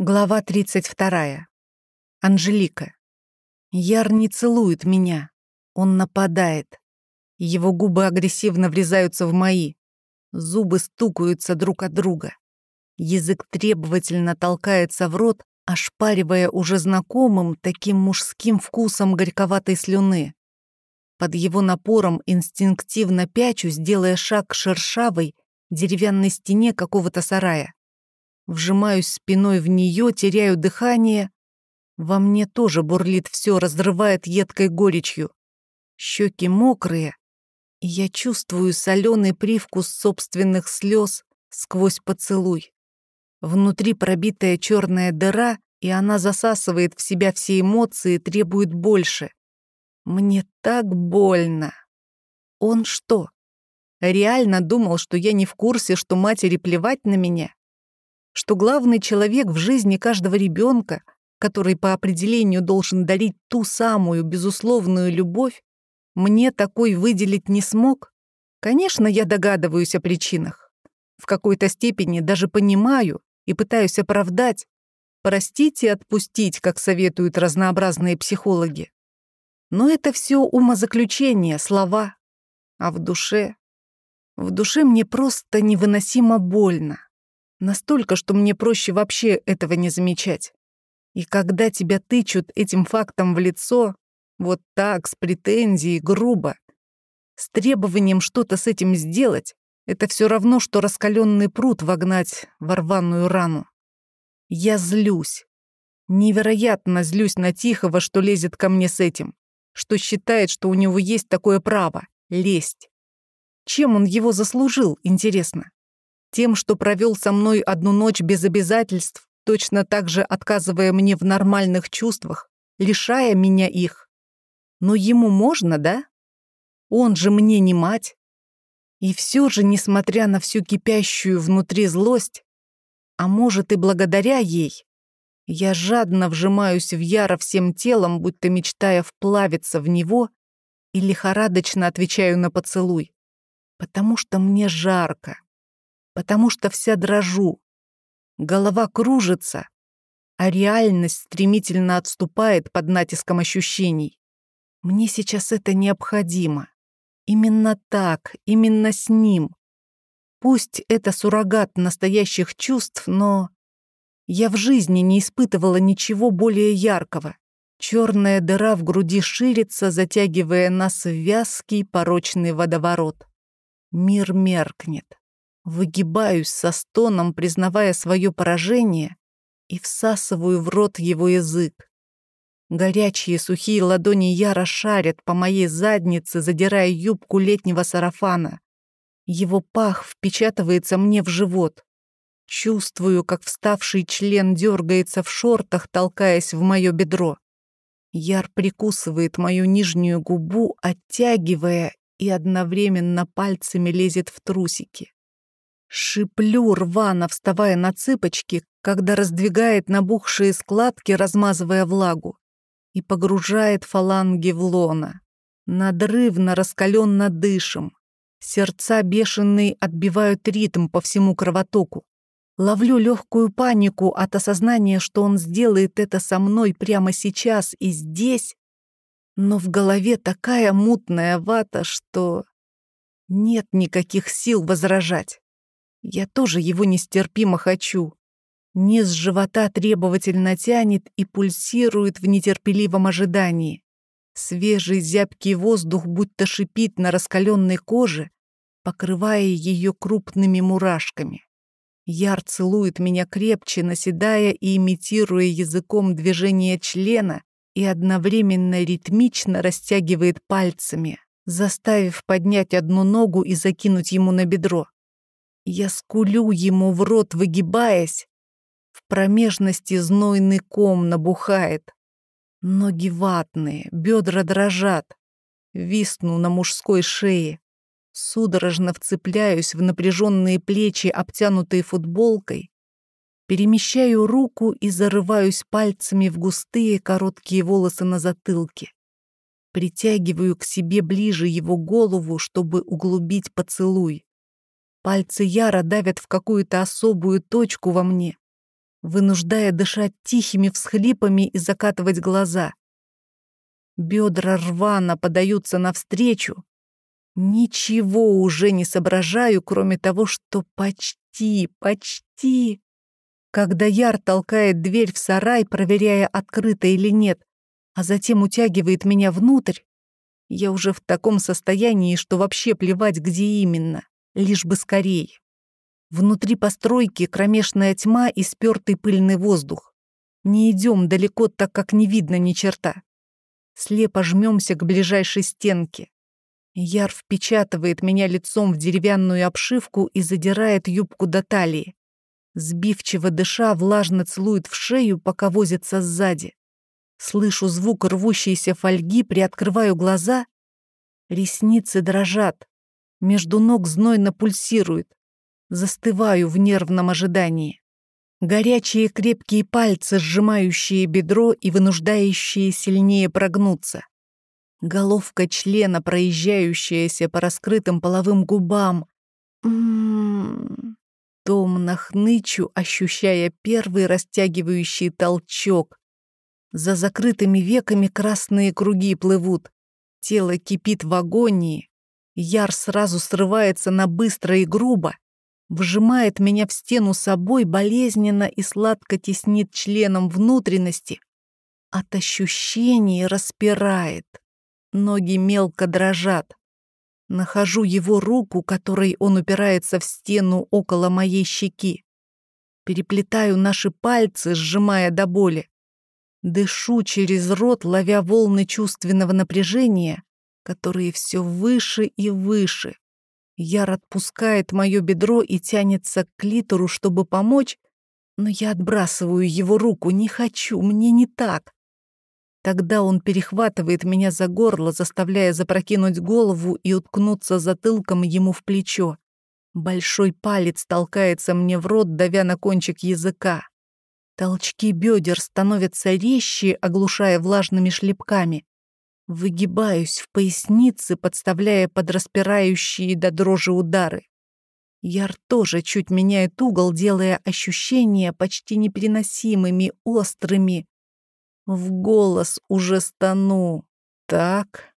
Глава 32. Анжелика. Яр не целует меня. Он нападает. Его губы агрессивно врезаются в мои. Зубы стукаются друг от друга. Язык требовательно толкается в рот, ошпаривая уже знакомым таким мужским вкусом горьковатой слюны. Под его напором инстинктивно пячусь, делая шаг к шершавой, деревянной стене какого-то сарая. Вжимаюсь спиной в нее, теряю дыхание. Во мне тоже бурлит все, разрывает едкой горечью. Щеки мокрые, и я чувствую соленый привкус собственных слез сквозь поцелуй. Внутри пробитая черная дыра, и она засасывает в себя все эмоции, требует больше. Мне так больно. Он что, реально думал, что я не в курсе, что матери плевать на меня? Что главный человек в жизни каждого ребенка, который по определению должен дарить ту самую безусловную любовь, мне такой выделить не смог? Конечно, я догадываюсь о причинах. В какой-то степени даже понимаю и пытаюсь оправдать, простить и отпустить, как советуют разнообразные психологи. Но это все умозаключение, слова. А в душе... В душе мне просто невыносимо больно. Настолько, что мне проще вообще этого не замечать. И когда тебя тычут этим фактом в лицо, вот так, с претензией, грубо, с требованием что-то с этим сделать, это все равно, что раскаленный пруд вогнать в рваную рану. Я злюсь. Невероятно злюсь на Тихого, что лезет ко мне с этим, что считает, что у него есть такое право — лезть. Чем он его заслужил, интересно? Тем, что провел со мной одну ночь без обязательств, точно так же отказывая мне в нормальных чувствах, лишая меня их. Но ему можно, да? Он же мне не мать. И все же, несмотря на всю кипящую внутри злость, а может и благодаря ей, я жадно вжимаюсь в Яра всем телом, будто мечтая вплавиться в него, и лихорадочно отвечаю на поцелуй, потому что мне жарко потому что вся дрожу. Голова кружится, а реальность стремительно отступает под натиском ощущений. Мне сейчас это необходимо. Именно так, именно с ним. Пусть это суррогат настоящих чувств, но... Я в жизни не испытывала ничего более яркого. Черная дыра в груди ширится, затягивая нас в вязкий порочный водоворот. Мир меркнет. Выгибаюсь со стоном, признавая свое поражение, и всасываю в рот его язык. Горячие сухие ладони яро шарят по моей заднице, задирая юбку летнего сарафана. Его пах впечатывается мне в живот. Чувствую, как вставший член дергается в шортах, толкаясь в мое бедро. Яр прикусывает мою нижнюю губу, оттягивая и одновременно пальцами лезет в трусики. Шиплю рвано, вставая на цыпочки, когда раздвигает набухшие складки, размазывая влагу, и погружает фаланги в лона. Надрывно, раскаленно дышим. Сердца бешеные отбивают ритм по всему кровотоку. Ловлю легкую панику от осознания, что он сделает это со мной прямо сейчас и здесь, но в голове такая мутная вата, что нет никаких сил возражать. Я тоже его нестерпимо хочу. Низ живота требовательно тянет и пульсирует в нетерпеливом ожидании. Свежий зябкий воздух будто шипит на раскаленной коже, покрывая ее крупными мурашками. Яр целует меня крепче, наседая и имитируя языком движение члена и одновременно ритмично растягивает пальцами, заставив поднять одну ногу и закинуть ему на бедро. Я скулю ему в рот, выгибаясь. В промежности знойный ком набухает. Ноги ватные, бедра дрожат. Висну на мужской шее. Судорожно вцепляюсь в напряженные плечи, обтянутые футболкой. Перемещаю руку и зарываюсь пальцами в густые короткие волосы на затылке. Притягиваю к себе ближе его голову, чтобы углубить поцелуй. Пальцы Яра давят в какую-то особую точку во мне. вынуждая дышать тихими всхлипами и закатывать глаза. Бедра рвано подаются навстречу. Ничего уже не соображаю, кроме того, что почти, почти. Когда Яр толкает дверь в сарай, проверяя, открыто или нет, а затем утягивает меня внутрь, я уже в таком состоянии, что вообще плевать, где именно, лишь бы скорее. Внутри постройки кромешная тьма и спёртый пыльный воздух. Не идем далеко, так как не видно ни черта. Слепо жмемся к ближайшей стенке. Яр впечатывает меня лицом в деревянную обшивку и задирает юбку до талии. Сбивчиво дыша, влажно целует в шею, пока возится сзади. Слышу звук рвущейся фольги, приоткрываю глаза. Ресницы дрожат. Между ног знойно пульсирует. Застываю в нервном ожидании. Горячие крепкие пальцы, сжимающие бедро и вынуждающие сильнее прогнуться. Головка члена, проезжающаяся по раскрытым половым губам. М-м-м. Томно хнычу, ощущая первый растягивающий толчок. За закрытыми веками красные круги плывут. Тело кипит в агонии. Яр сразу срывается на быстро и грубо вжимает меня в стену собой, болезненно и сладко теснит членом внутренности. От ощущений распирает. Ноги мелко дрожат. Нахожу его руку, которой он упирается в стену около моей щеки. Переплетаю наши пальцы, сжимая до боли. Дышу через рот, ловя волны чувственного напряжения, которые все выше и выше. Яр отпускает мое бедро и тянется к клитору, чтобы помочь, но я отбрасываю его руку, не хочу, мне не так. Тогда он перехватывает меня за горло, заставляя запрокинуть голову и уткнуться затылком ему в плечо. Большой палец толкается мне в рот, давя на кончик языка. Толчки бедер становятся резче, оглушая влажными шлепками. Выгибаюсь в пояснице, подставляя под распирающие до дрожи удары. Яр тоже чуть меняет угол, делая ощущения почти непереносимыми, острыми. В голос уже стану. «Так?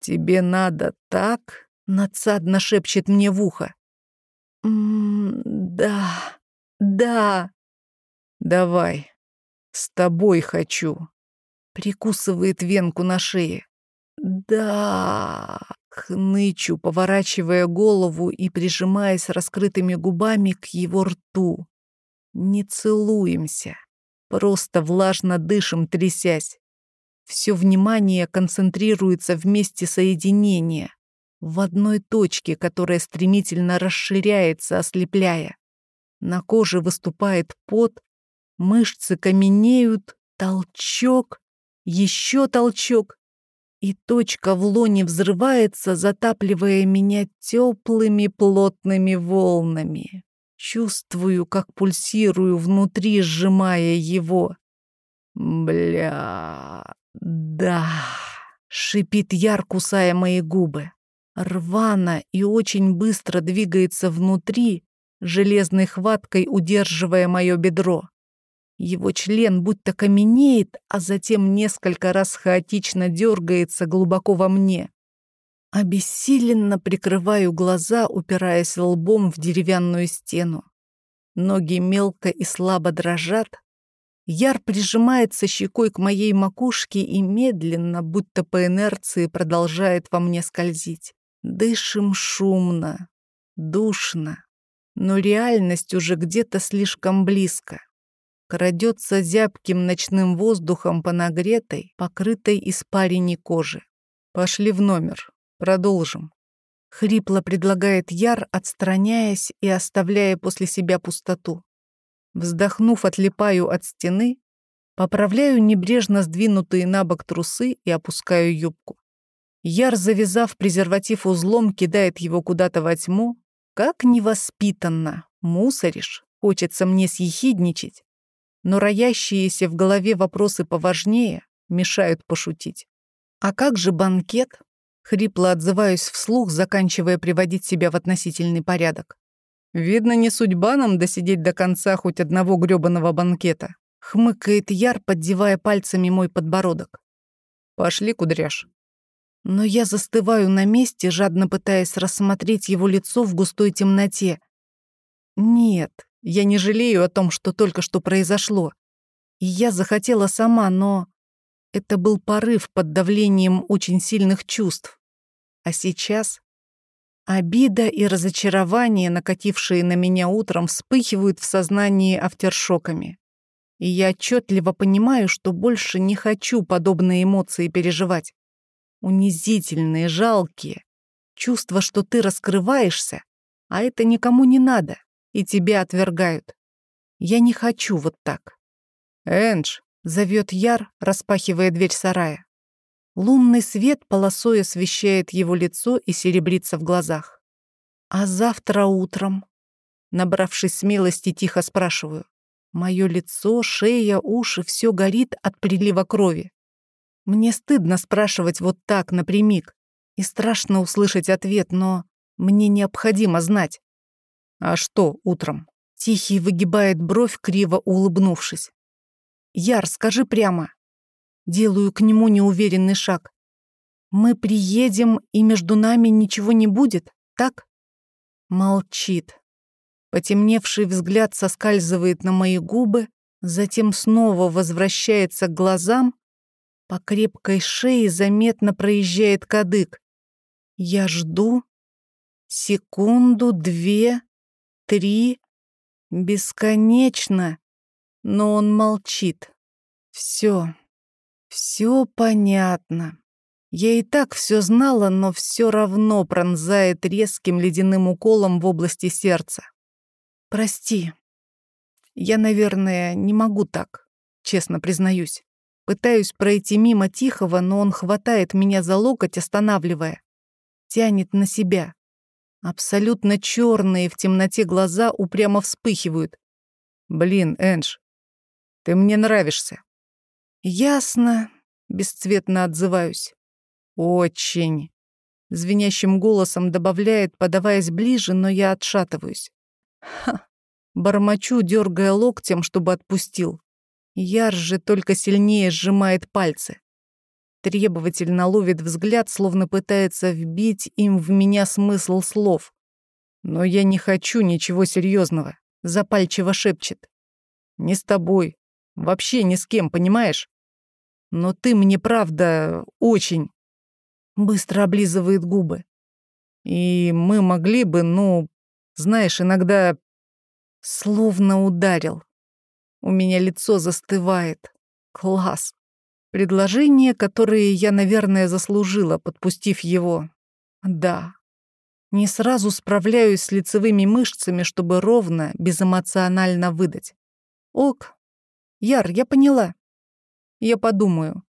Тебе надо так?» Надсадно шепчет мне в ухо. «М -м «Да, да». «Давай, с тобой хочу». Прикусывает венку на шее. «Да...» — хнычу, поворачивая голову и прижимаясь раскрытыми губами к его рту. «Не целуемся, просто влажно дышим, трясясь. Все внимание концентрируется в месте соединения, в одной точке, которая стремительно расширяется, ослепляя. На коже выступает пот, мышцы каменеют, толчок, еще толчок, и точка в лоне взрывается, затапливая меня теплыми плотными волнами. Чувствую, как пульсирую внутри, сжимая его. Бля, да, шипит яр, кусая мои губы. Рвано и очень быстро двигается внутри, железной хваткой удерживая мое бедро. Его член будто каменеет, а затем несколько раз хаотично дергается глубоко во мне. Обессиленно прикрываю глаза, упираясь лбом в деревянную стену. Ноги мелко и слабо дрожат. Яр прижимается щекой к моей макушке и медленно, будто по инерции, продолжает во мне скользить. Дышим шумно, душно, но реальность уже где-то слишком близко крадется зябким ночным воздухом по нагретой, покрытой испаренной коже. «Пошли в номер. Продолжим». Хрипло предлагает Яр, отстраняясь и оставляя после себя пустоту. Вздохнув, отлипаю от стены, поправляю небрежно сдвинутые на бок трусы и опускаю юбку. Яр, завязав презерватив узлом, кидает его куда-то во тьму. Как невоспитанно, мусоришь. Хочется мне съехидничать, но роящиеся в голове вопросы поважнее мешают пошутить. «А как же банкет?» Хрипло отзываюсь вслух, заканчивая приводить себя в относительный порядок. Видно, не судьба нам досидеть до конца хоть одного грёбаного банкета. Хмыкает Яр, поддевая пальцами мой подбородок. Пошли, кудряш. Но я застываю на месте, жадно пытаясь рассмотреть его лицо в густой темноте. Нет, я не жалею о том, что только что произошло. И я захотела сама, но это был порыв под давлением очень сильных чувств. А сейчас обида и разочарование, накатившие на меня утром, вспыхивают в сознании автершоками. И я отчетливо понимаю, что больше не хочу подобные эмоции переживать. Унизительные, жалкие. Чувство, что ты раскрываешься, а это никому не надо, и тебя отвергают. Я не хочу вот так. «Эндж!» — зовет Яр, распахивая дверь сарая. Лунный свет полосой освещает его лицо и серебрится в глазах. «А завтра утром?» Набравшись смелости, тихо спрашиваю. Мое лицо, шея, уши — все горит от прилива крови. Мне стыдно спрашивать вот так, напрямик, и страшно услышать ответ, но мне необходимо знать. «А что утром?» Тихий выгибает бровь, криво улыбнувшись. «Яр, скажи прямо». Делаю к нему неуверенный шаг. «Мы приедем, и между нами ничего не будет, так?» Молчит. Потемневший взгляд соскальзывает на мои губы, затем снова возвращается к глазам, по крепкой шее заметно проезжает кадык. Я жду. Секунду, две, три. Бесконечно. Но он молчит. Все. Все понятно. Я и так все знала, но все равно пронзает резким ледяным уколом в области сердца. Прости. Я, наверное, не могу так, честно признаюсь. Пытаюсь пройти мимо Тихого, но он хватает меня за локоть, останавливая. Тянет на себя. Абсолютно черные в темноте глаза упрямо вспыхивают. Блин, Эндж, ты мне нравишься. Ясно, бесцветно отзываюсь. Очень. Звенящим голосом добавляет, подаваясь ближе, но я отшатываюсь. Ха. Бормочу, дергая локтем, чтобы отпустил. Яр же только сильнее сжимает пальцы. Требовательно ловит взгляд, словно пытается вбить им в меня смысл слов. Но я не хочу ничего серьезного, запальчиво шепчет. Не с тобой, вообще ни с кем, понимаешь? Но ты мне правда очень... Быстро облизывает губы. И мы могли бы, ну, знаешь, иногда словно ударил. У меня лицо застывает. Класс. Предложение, которое я, наверное, заслужила, подпустив его. Да. Не сразу справляюсь с лицевыми мышцами, чтобы ровно, безэмоционально выдать. Ок. Яр, я поняла. Я подумаю.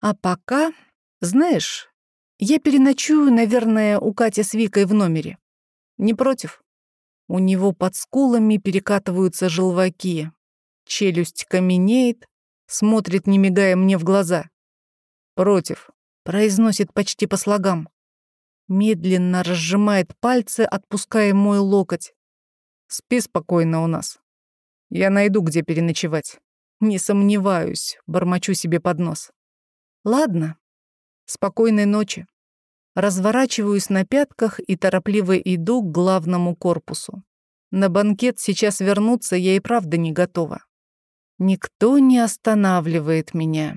А пока, знаешь, я переночую, наверное, у Кати с Викой в номере. Не против? У него под скулами перекатываются желваки. Челюсть каменеет, смотрит, не мигая мне в глаза. «Против», — произносит почти по слогам. Медленно разжимает пальцы, отпуская мой локоть. «Спи спокойно у нас. Я найду, где переночевать. Не сомневаюсь», — бормочу себе под нос. «Ладно. Спокойной ночи». Разворачиваюсь на пятках и торопливо иду к главному корпусу. На банкет сейчас вернуться я и правда не готова. Никто не останавливает меня.